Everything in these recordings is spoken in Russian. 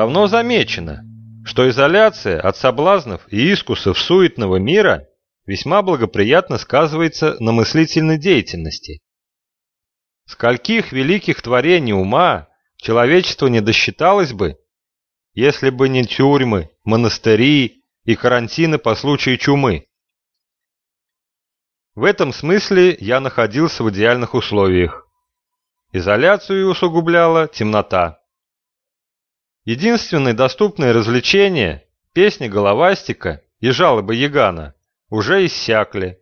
Давно замечено, что изоляция от соблазнов и искусов суетного мира весьма благоприятно сказывается на мыслительной деятельности. Скольких великих творений ума человечество не досчиталось бы, если бы не тюрьмы, монастыри и карантины по случаю чумы. В этом смысле я находился в идеальных условиях. Изоляцию усугубляла темнота. Единственное доступное развлечение – песни Головастика и жалобы Ягана – уже иссякли.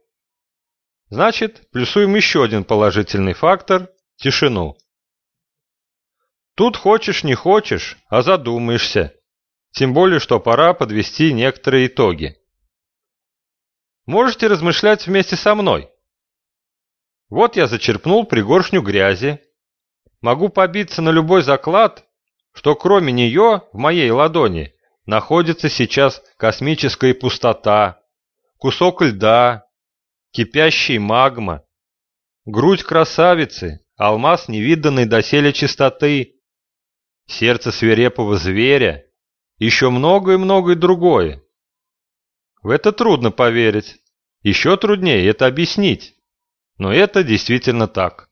Значит, плюсуем еще один положительный фактор – тишину. Тут хочешь не хочешь, а задумаешься. Тем более, что пора подвести некоторые итоги. Можете размышлять вместе со мной. Вот я зачерпнул пригоршню грязи. Могу побиться на любой заклад, что кроме нее в моей ладони находится сейчас космическая пустота, кусок льда, кипящий магма, грудь красавицы, алмаз невиданной доселе чистоты, сердце свирепого зверя, еще многое и многое другое. В это трудно поверить. Еще труднее это объяснить. Но это действительно так.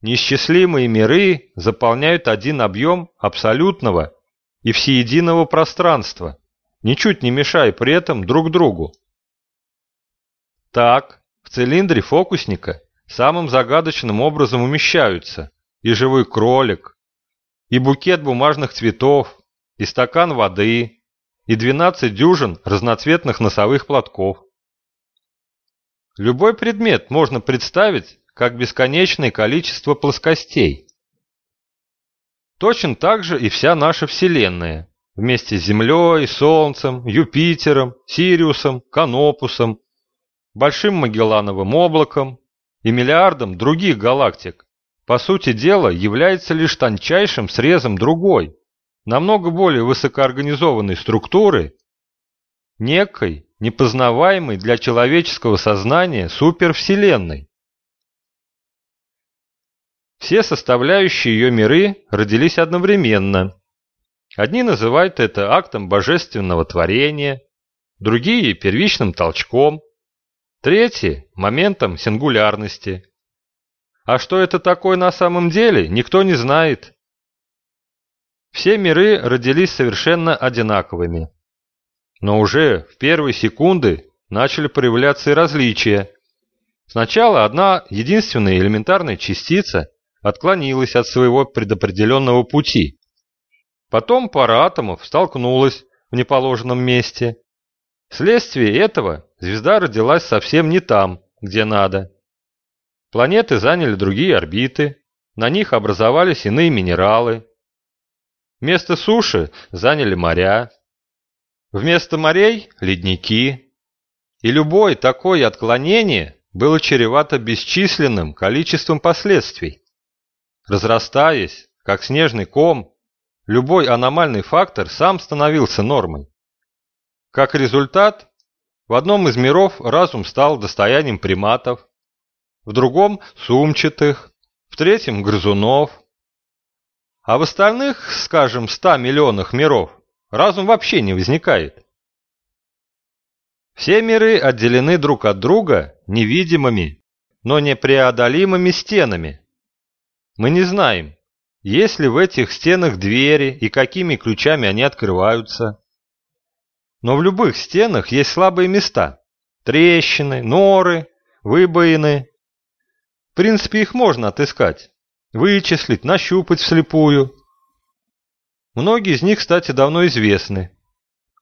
Неисчислимые миры заполняют один объем абсолютного и всеединого пространства, ничуть не мешая при этом друг другу. Так, в цилиндре фокусника самым загадочным образом умещаются и живой кролик, и букет бумажных цветов, и стакан воды, и 12 дюжин разноцветных носовых платков. Любой предмет можно представить как бесконечное количество плоскостей. Точно так же и вся наша Вселенная, вместе с Землей, Солнцем, Юпитером, Сириусом, Канопусом, Большим Магеллановым облаком и миллиардом других галактик, по сути дела, является лишь тончайшим срезом другой, намного более высокоорганизованной структуры, некой, непознаваемой для человеческого сознания супервселенной. Все составляющие ее миры родились одновременно. Одни называют это актом божественного творения, другие – первичным толчком, третьи – моментом сингулярности. А что это такое на самом деле, никто не знает. Все миры родились совершенно одинаковыми. Но уже в первые секунды начали проявляться и различия. Сначала одна единственная элементарная частица отклонилась от своего предопределенного пути. Потом пара атомов столкнулась в неположенном месте. Вследствие этого звезда родилась совсем не там, где надо. Планеты заняли другие орбиты, на них образовались иные минералы, Место суши заняли моря, вместо морей – ледники. И любое такое отклонение было чревато бесчисленным количеством последствий. Разрастаясь, как снежный ком, любой аномальный фактор сам становился нормой. Как результат, в одном из миров разум стал достоянием приматов, в другом – сумчатых, в третьем – грызунов – а в остальных, скажем, 100 миллионах миров разум вообще не возникает. Все миры отделены друг от друга невидимыми, но непреодолимыми стенами. Мы не знаем, есть ли в этих стенах двери и какими ключами они открываются. Но в любых стенах есть слабые места. Трещины, норы, выбоины. В принципе, их можно отыскать вычислить, нащупать вслепую. Многие из них, кстати, давно известны.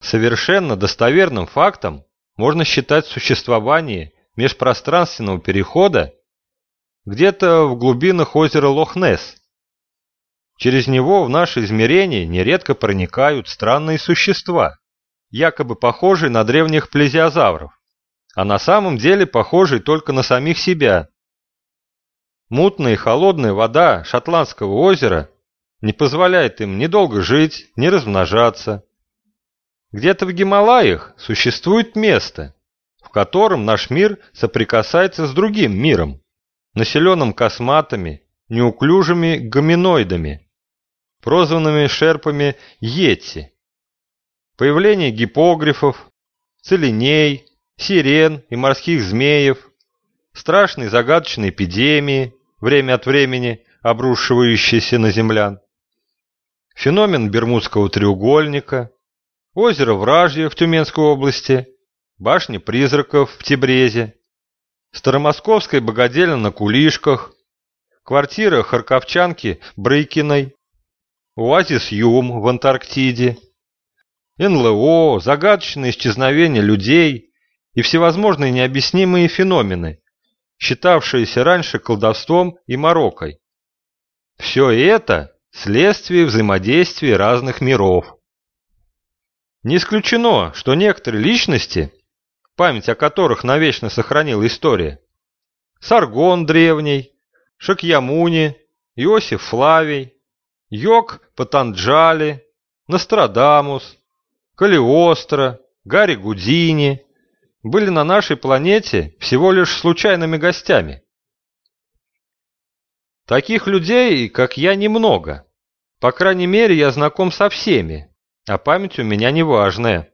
Совершенно достоверным фактом можно считать существование межпространственного перехода где-то в глубинах озера Лох-Несс. Через него в наше измерение нередко проникают странные существа, якобы похожие на древних плезиозавров, а на самом деле похожие только на самих себя, Мутная и холодная вода Шотландского озера не позволяет им ни долго жить, ни размножаться. Где-то в Гималаях существует место, в котором наш мир соприкасается с другим миром, населенным косматами, неуклюжими гоминоидами. прозванными шерпами Йети. Появление гипогрифов, целеней, сирен и морских змеев, страшные загадочные эпидемии, время от времени обрушивающиеся на землян, феномен Бермудского треугольника, озеро Вражье в Тюменской области, башня призраков в Тибрезе, старомосковская богадельня на Кулишках, квартира харьковчанки Брыкиной, оазис Юм в Антарктиде, НЛО, загадочное исчезновение людей и всевозможные необъяснимые феномены, считавшиеся раньше колдовством и морокой. Все это – следствие взаимодействия разных миров. Не исключено, что некоторые личности, память о которых навечно сохранила история, Саргон древний, Шакьямуни, Иосиф Флавий, Йог Патанджали, Нострадамус, Калиостро, Гарри Гудини были на нашей планете всего лишь случайными гостями. Таких людей, как я, немного. По крайней мере, я знаком со всеми, а память у меня неважная.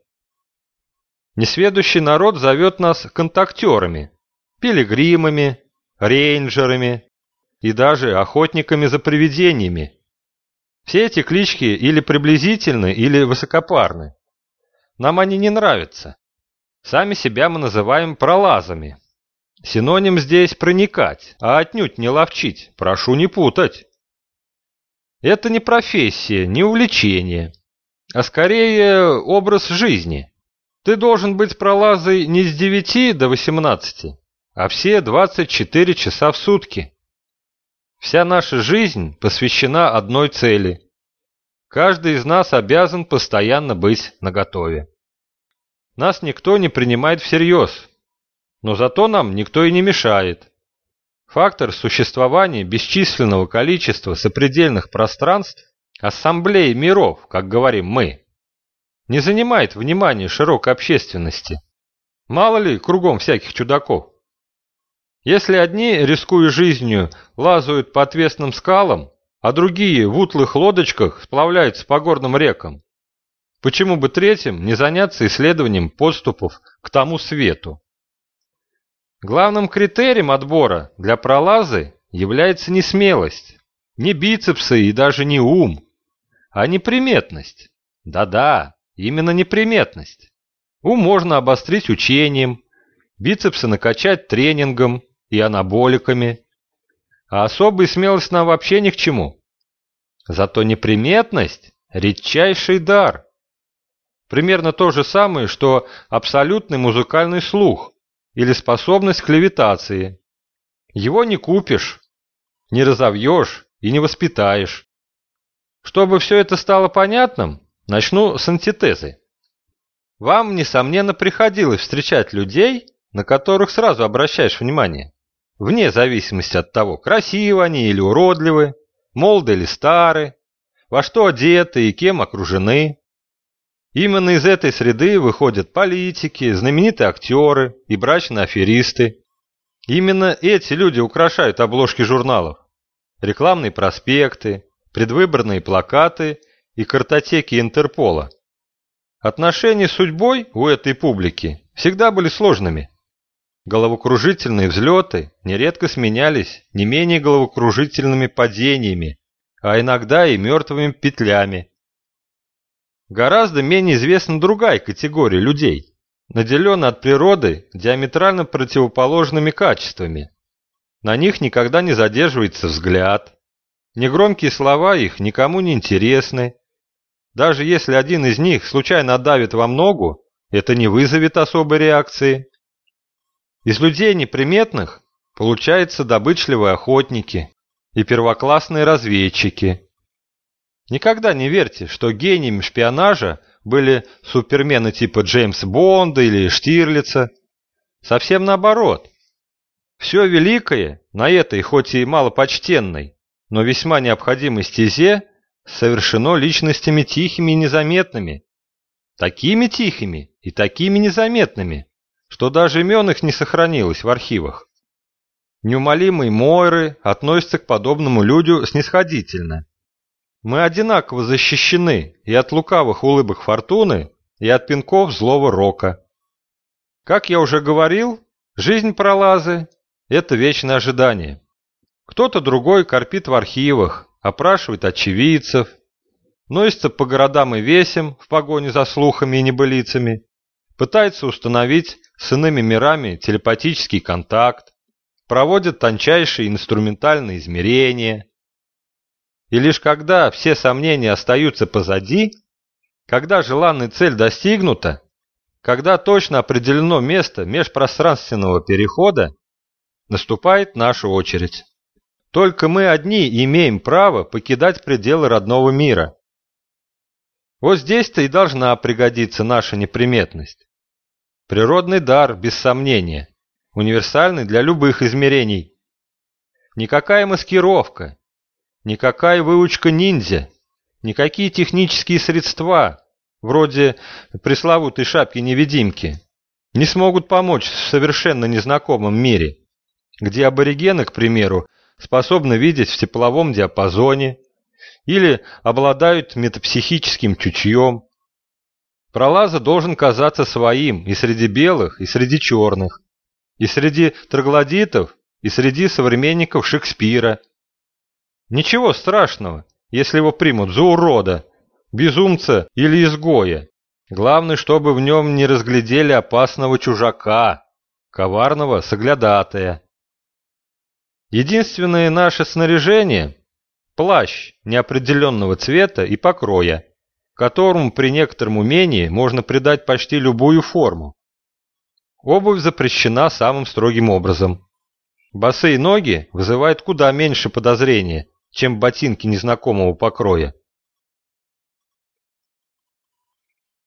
Несведущий народ зовет нас контактерами, пилигримами, рейнджерами и даже охотниками за привидениями. Все эти клички или приблизительны, или высокопарны. Нам они не нравятся. Сами себя мы называем пролазами. Синоним здесь проникать, а отнюдь не ловчить, прошу не путать. Это не профессия, не увлечение, а скорее образ жизни. Ты должен быть пролазой не с 9 до 18, а все 24 часа в сутки. Вся наша жизнь посвящена одной цели. Каждый из нас обязан постоянно быть наготове. Нас никто не принимает всерьез, но зато нам никто и не мешает. Фактор существования бесчисленного количества сопредельных пространств, ассамблеи миров, как говорим мы, не занимает внимания широкой общественности. Мало ли кругом всяких чудаков. Если одни, рискуя жизнью, лазают по отвесным скалам, а другие в утлых лодочках сплавляются по горным рекам, почему бы третьим не заняться исследованием подступов к тому свету? Главным критерием отбора для пролазы является не смелость, не бицепсы и даже не ум, а неприметность. Да-да, именно неприметность. Ум можно обострить учением, бицепсы накачать тренингом, и анаболиками. А особая смелость нам вообще ни к чему. Зато неприметность – редчайший дар. Примерно то же самое, что абсолютный музыкальный слух или способность к левитации. Его не купишь, не разовьешь и не воспитаешь. Чтобы все это стало понятным, начну с антитезы. Вам, несомненно, приходилось встречать людей, на которых сразу обращаешь внимание вне зависимости от того, красивы они или уродливы, молоды или стары, во что одеты и кем окружены. Именно из этой среды выходят политики, знаменитые актеры и брачные аферисты. Именно эти люди украшают обложки журналов, рекламные проспекты, предвыборные плакаты и картотеки Интерпола. Отношения с судьбой у этой публики всегда были сложными. Головокружительные взлеты нередко сменялись не менее головокружительными падениями, а иногда и мертвыми петлями. Гораздо менее известна другая категория людей, наделенная от природы диаметрально противоположными качествами. На них никогда не задерживается взгляд. Негромкие слова их никому не интересны. Даже если один из них случайно давит во ногу, это не вызовет особой реакции. Из людей неприметных получаются добычливые охотники и первоклассные разведчики. Никогда не верьте, что гениями шпионажа были супермены типа Джеймса Бонда или Штирлица. Совсем наоборот. Все великое на этой, хоть и малопочтенной, но весьма необходимой стезе совершено личностями тихими и незаметными. Такими тихими и такими незаметными, что даже имен их не сохранилось в архивах. Неумолимый Мойры относится к подобному людю снисходительно. Мы одинаково защищены и от лукавых улыбок фортуны, и от пинков злого рока. Как я уже говорил, жизнь пролазы – это вечное ожидание. Кто-то другой корпит в архивах, опрашивает очевидцев, носится по городам и весям в погоне за слухами и небылицами, пытается установить с иными мирами телепатический контакт, проводит тончайшие инструментальные измерения. И лишь когда все сомнения остаются позади, когда желанная цель достигнута, когда точно определено место межпространственного перехода, наступает наша очередь. Только мы одни имеем право покидать пределы родного мира. Вот здесь-то и должна пригодиться наша неприметность. Природный дар, без сомнения, универсальный для любых измерений. Никакая маскировка, никакая выучка ниндзя, никакие технические средства, вроде пресловутой шапки-невидимки, не смогут помочь в совершенно незнакомом мире, где аборигены, к примеру, способны видеть в тепловом диапазоне или обладают метапсихическим чутьем. Пролаза должен казаться своим и среди белых, и среди черных, и среди троглодитов, и среди современников Шекспира. Ничего страшного, если его примут за урода, безумца или изгоя. Главное, чтобы в нем не разглядели опасного чужака, коварного соглядатая. Единственное наше снаряжение – плащ неопределенного цвета и покроя, которому при некотором умении можно придать почти любую форму. Обувь запрещена самым строгим образом. Босые ноги вызывают куда меньше подозрения, чем ботинки незнакомого покроя.